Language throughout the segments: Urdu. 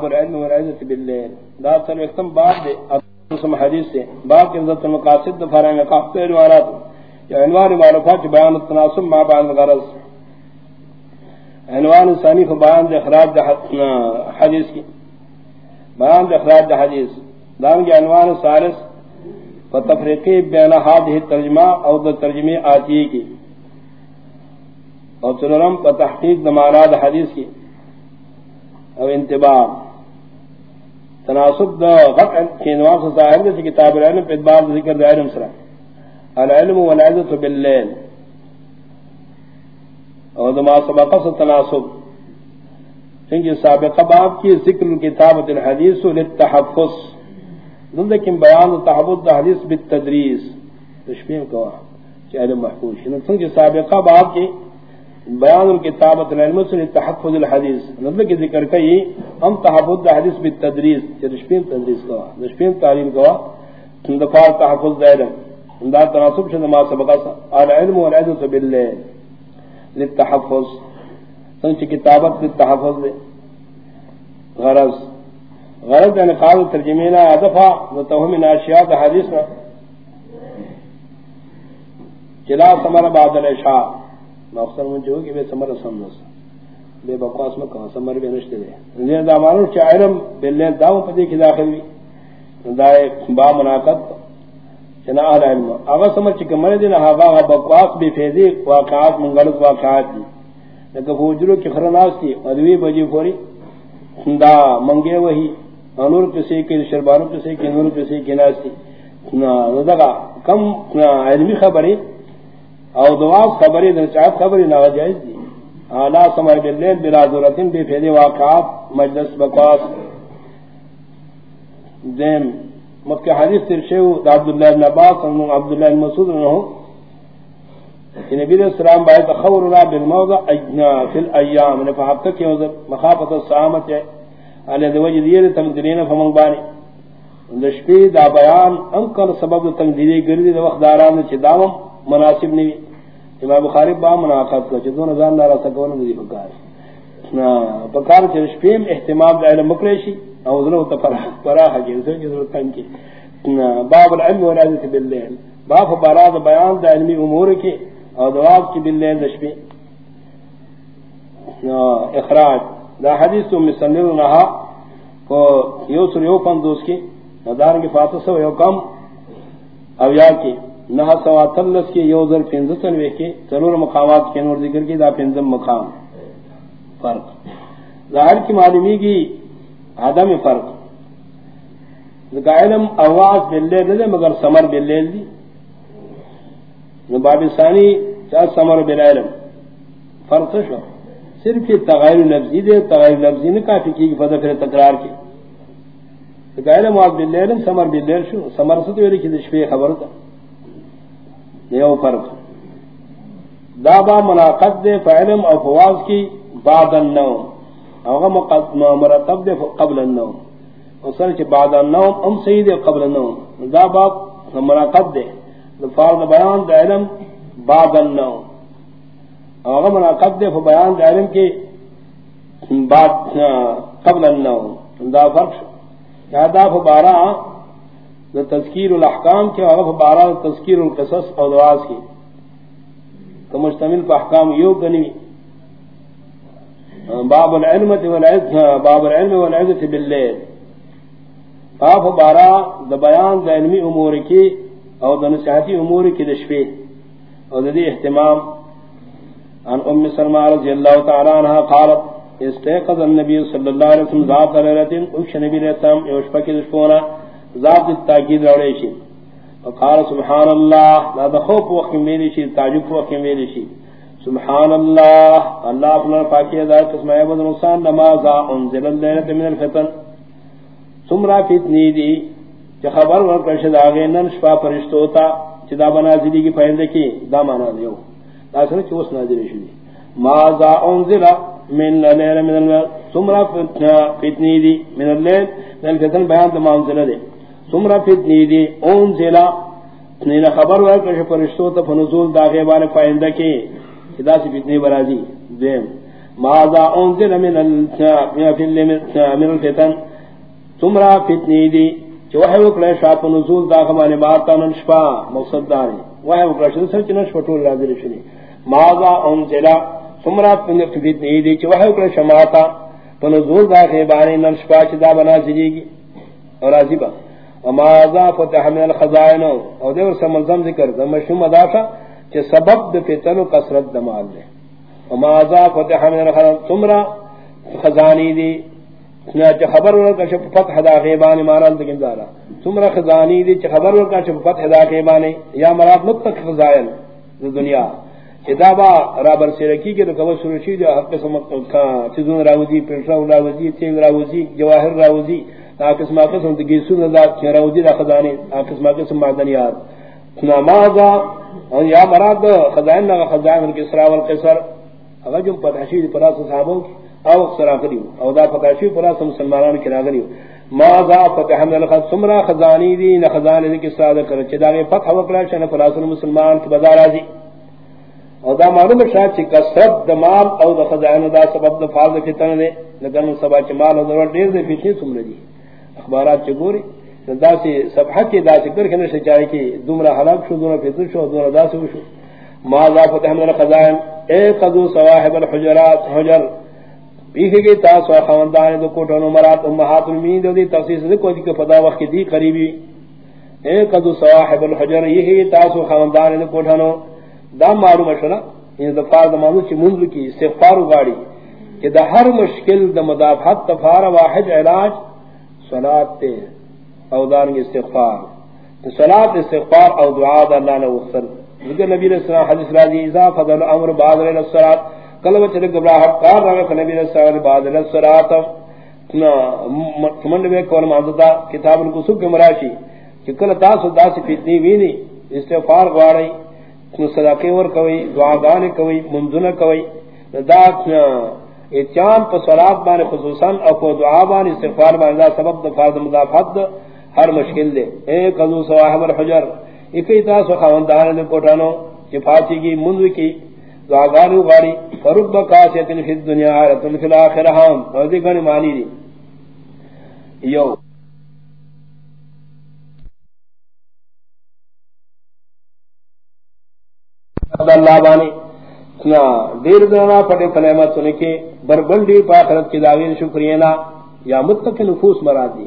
باب العلم والعزت باللیل. دا سر اختم باب دے اسم حدیث سے باب کے عزت المقاصد دفارہ میں قافت عنوانات یا عنوان معرفات بیان التناسب ما بعد الغرض عنوان ثانی بیان دے اخراج دے حدیث کی بیان دے اخراج دے حدیث. دان کے عنوان ثالث. فتفریقی بین حادث ترجمہ او دا ترجمی آتی کی اور سنرم فتحقیق دماراد حدیث کی او انتباہ تناسب دا غط کی نواف سے ظاہر دے کتاب العلم پہ ادبار ذکر دے علم سرہ العلم والعزت باللیل۔ او دما سبقہ سے تناسب۔ چونکہ سابقہ باب کی ذکر کتابت الحدیث للتحفظ۔ دل بیان تحفظ دا حدیث بالتدریس۔ تشبیم کوا، چی علم محفوظ چونکہ سابقہ باب کی بیان الکتابت العلم سے تحفظ الحدیث. نظر کی ذکر کئی، ہم تحفظ الحدیث بالتدریس رشپین تدریس کوا. رشپین تعلیم کوا دفار تحفظ العلم دا تناسب شد ما سبقا سا. العلم والعدس باللیل للتحفظ. سنچ کتابت للتحفظ دے. غرض. غرض یعنی قابل ترجمینا ادفا وتوہم ناشیات حدیث نا. چلا سمر بعد الاشاء مقصد من جو کہ بے سمر سمنس بے بکواس میں کہاں سمر بے نشتے دے. لیے دا مانو چا علم بلین داو پدی کی داخل بھی. دائے با مناقض چنا اہل علم. آغا سمر چکا مرے دینا آغا بکواس بے فیدی واقعات من غلط واقعات دی. لیکن فوجرو کی خرناس تھی ادوی بجی فوری. دا منگے وہی انور کسی کی شربانو کسی کی نور کسی کی ناس تھی نا کم علمی خبری او دعا خبری در چاہت خبری نا جائز دی۔ اعلی سمر باللیل بلا ضرورتن بے فیدی واقعات مجلس بکواس۔ دیم مکہ حدیث ترشیو دا عبداللہ ابن عباس انہوں عبداللہ ابن مسعود انہوں کہ نبی علیہ السلام باید خور اللہ بالموضع فی الایام انہوں فحب تک یہ مخافت السلامت ہے۔ علی دوجہ دیر تقدرین فمنگ بانی۔ لشپی دا بیان انکل سبب تنگدیری گردی دا وقت داران چی دامم مناسب نہیں امام بخاری با مناقض کو جدو نظام دارا سکون دی بکار نا بکار چ شپیم اہتمام دے علم مکریشی او ذرو تفرح فراح کی ذرو تن کی باب العلم والعزت باللیل باب براد بیان دے علمی امور کی او دواب کی باللیل دشبی اخراج. دا حدیث تو مسنن نہا کو یو سر یو پندوس کی ندار کی فاتح سو یو کم، او یا کی نہ سوا تلس کی یوزر پنزتن وے کے، ضرور مقامات کے نور ذکر کی، دا پنزم مقام. فرق. ظاہر کی معلومی کی عدم فرق. علم آواز بلے دے، مگر سمر بلے دی باب ثانی چاہ سمر بل علم. فرق شو. صرف یہ تغیر لفظی دے، تغیر لفظی نے کافی کی فضا پھر تکرار کی. علم آواز بلے علم سمر بلے شو. سمر سے تو یہ لکھی خبر تھا یو فرق. دابا مناقض دے فعلم او فواز کی بعد النوم اوغا مقدم مرتب دے قبل النوم وصل چھ بعد النوم ام سید قبل النوم دابا مناقض دے. فرض بیان دے علم بعد النوم اوغا مناقض دے فبیان دے علم کی بعد قبل النوم دا فرق یا دا فبارا دا تذکیر الاحکام کے وغف بارہ تذکیر القصص اور دواز کی. تو مشتمل پہ احکام یو گنی باب العلم باب العلم والعزت باللیل. باب بارہ دا بیان دا علمی امور کی اور دا نصیحتی امور کی دشفی اور دا دی احتمام عن ام سلمہ رضی اللہ تعالی عنہ قالت، استيقظ النبي صلى الله عليه وسلم ذات ليلة اكش نبي الاسلام يوشفك دشفونا ذات التاکید روڑے شی وقال سبحان اللہ لا دخوف وقت میری شی تعجب وقت میری شی سبحان اللہ اللہ اپنا پاکی ذات قسم عبد نقصان نمازا انزل اللیلت من الفتن سمرا فتنی دی کہ خبر ورکرشد آگے نن شفا فرشتو تا چدا بنازلی کی فائدہ کی دا مانا دیو دا سنے چی اس نازلی شدی مازا انزل من اللیل من الفتن سمرا فتنی دی من اللیل من الفتن بیان دا ما انزل دی. سمرا فتنی دی اون زلا نینا خبر ورکر شو پرشتو تا فنزول دا غیبان فائندہ کی. خدا سی فتنی برازی. دیم ماذا انزل من من الفتن؟ تمرا فتنی دی جو ہے وہ کلے شاپ نزول دا ہمارے بات نشپا مقصد دار وہ ہے وہ کلے سر چنش پٹول نازل شنی ماذا انزل؟ تمرا فتنی دی جو ہے وہ کلے شماتا نزول دا کے بارے نشپا چدا بنا سجی اور عجیبہ ماذا فتح من الخزائن اور دے اس ملزم ذکر دم شوم ادا تھا کہ سبب دے فتن و کثرت دمال دے. ماذا فتح من الخزائن تمرا خزانی دی. چ خبر ور کا شپ فتح دا غیبان مارال دے گندارا تمرا خزانی دی چ خبر ور کا شپ فتح دا غیبان یا مراد متق خزائن دنیا. کتابا رابر سرکی کے تو کبر سرشی جو حق قسم کا چیزوں راوزی پیشا راوزی تیز راوزی، جواہر راوزی قسم قسم دی سن جی دا چراودی دا خزانے دا قسم قسم معدنیات نمازا یا مراد خزائن نہ خزائن کے اسراء والقصر اگر جو پتاشی پراس صحابوں کی او سرا کریو۔ او دا پتاشی پراس مسلمانان کی راغلیو ماذا فتح من الخز سمرا خزانی دی، نہ خزانے دی کی سادہ کر چدا نے فتح وکلا شن پراس مسلمان کی بازار ازی او دا معلوم شاہ چ کثرت دمال او دا خزائن دا سبب دا فاضل فتن نے لگن سبا چ مال او دا دیر دے فتنی سمرا دی اخبارات چگوری دا سی صفحہ کی دا سی کرکنے سے چاہے کہ دمرا حلاق شو دمرا فتر شو دمرا دا سی شو۔ ما دا فتح من خزائن اے قدو سواحب الحجرات، حجر۔ پیخی گئی تاس و خواندان دو کوٹانو مرات، امہات المین دو دی تفسیس دکو دی کہ فدا وقت دی قریبی۔ اے قدو سواحب الحجر یہ گئی تاس و خواندان دو کوٹانو۔ دا معلوم شنا یہ یعنی دفار دا معلوم چی منذ کی استغفار و گاڑی کہ دا ہر مشکل، دا مدافعت تفار واحد علاج صلات تے او دارنگ استغفار۔ صلات، استغفار او دعا دا اللہ نے وقتل ذکر نبی علیہ السلام حدیث راضی، اذا فضل امر بعد علیہ السلام کلو چلے گبراہت کار رہا کہ نبی علیہ السلام بعد علیہ السلام کمند میں کون معذدہ کتاب القصب کے مراشی، کہ کل تاس و داس فتنی وینی استغفار غواری صدقے ور کوئی، دعا گانے کوئی منزنہ کوئی۔ دا اتیام پا صلات بانے خصوصاً او پا دعا بانے استغفار بانے دا سبب دا فرد مدافعت دا ہر مشکل دے۔ اے قضو سواحب الحجر، اکی تاس و خواندان دے کوٹانو چی فاچی کی منذ کی دعا گانو غاری فرب کاسیت فی الدنیا عرط فی الاخر ہم۔ اور دی گنی مانی دی۔ یو۔ اللہ بانے دیر دنا پٹے فلیمت سنے کے، بربندی پاخرت کی داغین شکرینا، یا متق نفوس مراد دی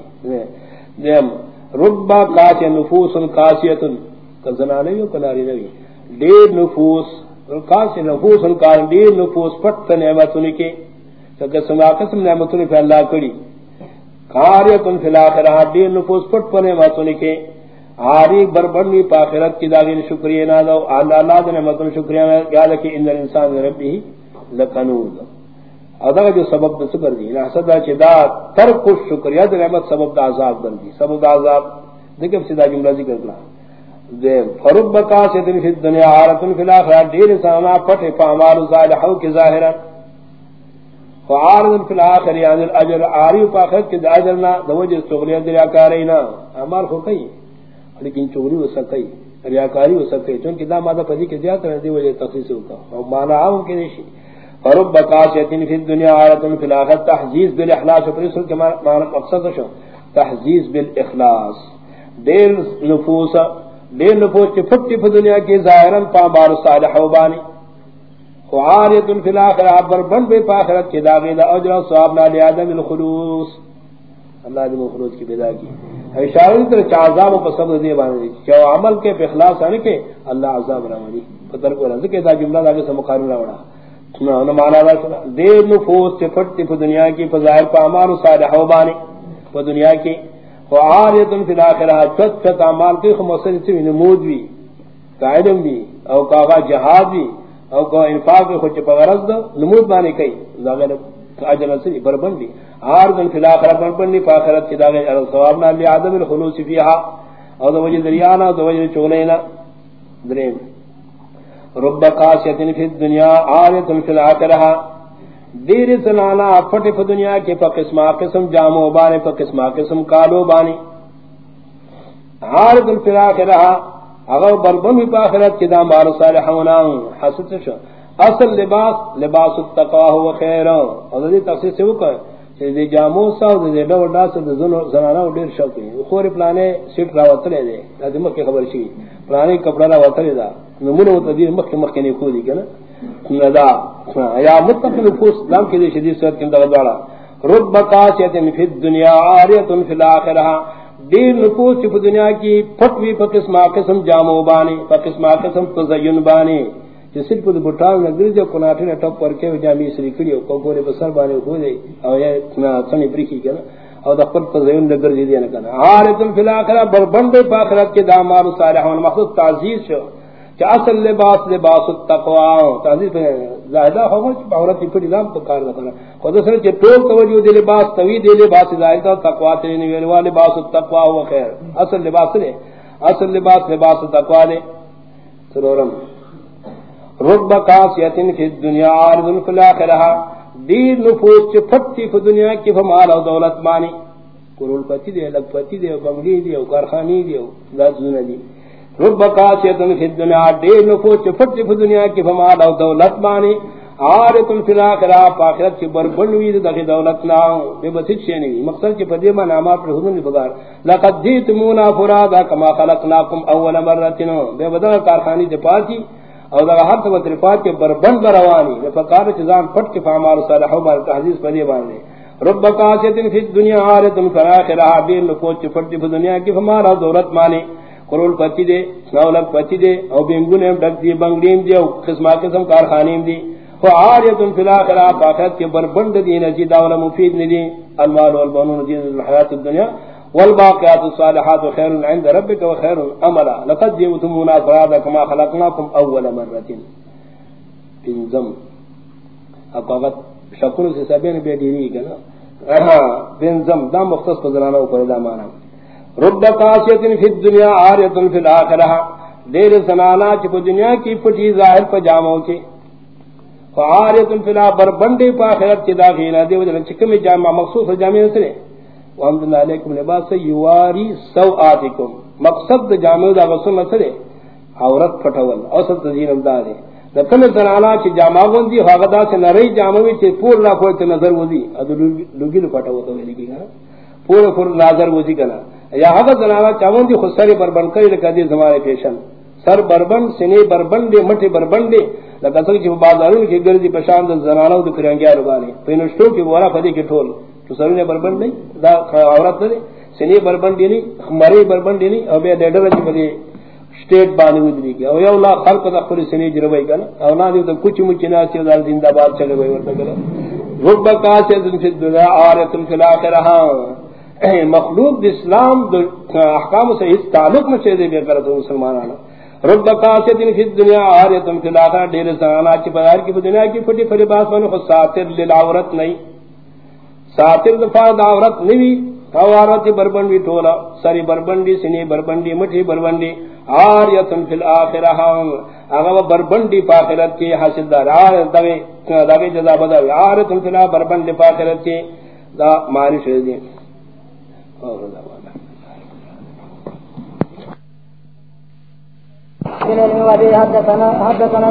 دیم، ربا کاسی نفوس کاسیت کزنانے یو کلاری نوی۔ دیر نفوس کاسی نفوس کار دیر نفوس پٹ نعمت سنے کے قسم قسم نعمت سنے پہ اللہ کری۔ کاریتن فی الاخرہ، دیر نفوس پٹ پنے نعمت سنے کے۔ آری بربنی پاخرت کی داغین شکریہ نہ دو اللہ اللہ دنے مطلب شکریہ نہ یاد کہ ان الانسان ربی لکنود ادا جو سبب دس کر دی. نہ صدا چدا ترک شکریہ دے نعمت سبب دا عذاب کر دی. سبب دا عذاب دیکھ سیدھا جملہ ذکر کرنا دے فرب بکا سے دن فی دنیا عارت فی الاخرہ دیر سانا پٹھ فامال صالحو کی ظاہرا فعارض فی الاخر یعنی الاجر. آری پاخرت کی دا اجرنا دوجہ سغلیہ دریا کارینا. امار خو کئی. لیکن چوری ہو سکئی ریاکاری ہو سکئی چونکہ دا مادہ پدی کے زیادہ رہتی وجہ تخصیص ہوتا اور مانا عام کے نشی فرب بقاسیتن فی الدنیا عالتن فی الاخر تحزیز بالاخلاص۔ پر اس کے معنی مقصد شو، تحزیز بالاخلاص۔ دیر نفوس دیر نفوس کی فتی فی دنیا کی ظاہرن پامار صالح و بانی۔ خوارتن فی الاخر عبر بن بے پاخرت کی داغی دا اجر و آدم الخلوص۔ اللہ دے مخلوص کی پیدا کی۔ اشارہ تر عذاب و سب دے باندې. کہ عمل کے اخلاص ان کے اللہ عذاب راوی پتر کو رضا کے دا جملہ دا کے مقارنہ راوڑا. نہ نہ مانا دا سنا. دے نفوس سے پھٹتی دنیا کی فظاہر پا اعمال صالح و بانی و دنیا کی. و عاریت فی الاخرہ چت چت اعمال کے خمسن سے نمود بھی قائدم بھی او کا جہاد بھی او کا انفاق کو چ پغرض نمود بانے کئی. ظاہر اجر سے بربند بھی عارض فی الاخرہ بربند فی اخرت کی داغے ار ثواب نہ لی عدم الخلوص فیها او دو وجہ دریانا دو وجہ چولینا دریم رب قاسیت فی الدنیا عارض فی الاخرہ دیر سنانا پھٹ فی دنیا کے پا قسم قسم جامو بانے پا قسم قسم کالو بانے عارض فی الاخرہ اگر بربند فی اخرت کی دام بار صالحونا حسد شو۔ اصل لباس لباس التقوا هو خیر اور دی تفسیر سے وہ کہ دی جامو سا دی ڈو ڈا سے زنو زنانا ډیر شوق دی. خور پلانے سیٹ را وتلے دی د مکه خبر شي پلانے کپڑا را وتلے دا نمونه وت دی مکه مکه نه کو دی کنه ندا یا متقل فوس نام کے شدید صورت کے اندر دوڑا رب قاسیت فی الدنیا عاریت فی الاخرہ. دین نفوس چپ دنیا کې کی پھٹوی پقسمہ قسم جامو باندې بانی پقسمہ قسم تزین باندې. بانی جسر کو بٹال نگر جو کناٹی نے ٹپ پر کے جامی سری کڑی کو پورے بسر بانے ہو گئی او یہ سنی بریکی کنا او دخل تزین نگر دی دینا کنا عارتم فی الاخرہ بربند پاخرت کے دامار صالحون مخصوص تعزیز شو. کہ اصل لباس لباس التقوی. تعزیز پہ زائدہ ہو گا کہ عورت کی پھر نام تو کار نہ خود سر کہ ٹول توجہ دے لباس توی دے لباس زائدہ تقوی تے نہیں ویل لباس التقوی ہوا خیر. اصل لباس نے اصل لباس لباس التقوی نے سرورم رب قاسیتن فی الدنیا عارض فی الاخرہ۔ دیر نفوس چ پھٹی فی دنیا کی فمال و دولت مانی کرول پتی دے، لگ پتی دے بنگلی دے، کارخانی دے دازون دی رب قاسیتن فی الدنیا، دیر نفوس چ پھٹی فی دنیا کی فمال و دولت مانی عارض فی الاخرہ پاخرت کی بربنوی دے دخی دولت نا۔ بے بسیت شے نہیں۔ مقصد کی پدی ما نامات پر حضور نے بگار لقد جیتمونا فرادا کما خلقناکم اول مرتن۔ بے بدل کارخانی دے پاسی اور دا ہر تو ترفات کے بربند بروانی یہ فقار چزان پٹ کے فامار صالحو بار تحدیث پدی باندے رب قاسیتن فی الدنیا آرتن فراخرہ بین نفوت چی پٹ فی دنیا کی فمارا دورت مانی۔ قرول پچی دے سنولک پچی دے، او بینگون ام ڈک دی، بنگلیم دی، او قسمہ قسم کارخانیم دی۔ و آریتن فی الاخرہ پاکت کے بربند دی نجی داولا مفید ندی المال والبنون، دین الحیات الدنیا۔ والباقیات الصالحات خیر عند ربك وخير عملا لقد جئتمونا فرادا كما خلقناكم اول مره انزم اقوات شکر سے سبین بے دیری کنا ہاں بنزم دا مختص فضلانہ اوپر دا مانا رب قاسیت فی الدنیا عاریت فی الاخرہ دیر زنانا چپ دنیا کی پٹی ظاہر پہ جاموں کے فعاریت فی الاخرہ بربندی پا خیرت چی داخینا دے وجہ چکم جامع مخصوص جامع نسلے وانزلنا علیکم لباس یواری سوآتکم مقصد جامع دا غصن مسئلے عورت پھٹول اوسط تزین امداد ہے لکن زنانا چی جامع گوندی خواقدا سے نرئی جامعوی چی پور لا کوئی تی نظر وزی ادو لگی لو پھٹو تو ملی کی کنا پور پور نظر وزی کنا یا حقا زنانا چاہون دی خود سری بربن کری لکا دی زمان پیشن سر بربن سنی بربن دے مٹی بربن دے لکا سکی چی بازارون کی گردی پشاند زنانا دو کرنگیا ربانے پینشتو کی بورا پدی کی ٹھول تو سر بربند نہیں، دا عورت نے سنی بربند یعنی نہیں مری بربند نہیں او بے ڈیڈر چ بلی سٹیٹ بانی ودری کی او یو لا خلق دا خری سنی جروی کنا او نا دی تو کچھ مچ نہ سی دار زندہ باد چلے وے ورتا کلا رب کا سے دن فی الدنیا عارت فی الاخرہ۔ مخلوق اسلام احکام سے اس تعلق میں چے دے بے کر تو رب کا سے دن فی الدنیا عارت فی الاخرہ۔ ڈیر سانا چ بازار کی دنیا کی پھٹی پھٹی بات من خو ساتر للعورت نہیں۔ ساتر دفاع دعورت نوی اوارت بربندی ٹولا سری بربندی، سنی بربندی، مٹھی بربندی، آریتن فی الاخرہ۔ اگر بربندی پاکرت کی، حاصل دار آریت دوی دوی جزا بدوی آریتن فی الاخرہ، بربندی پاکرت کی، دا معنی شہدی اور دعوانا حدثنا حدثنا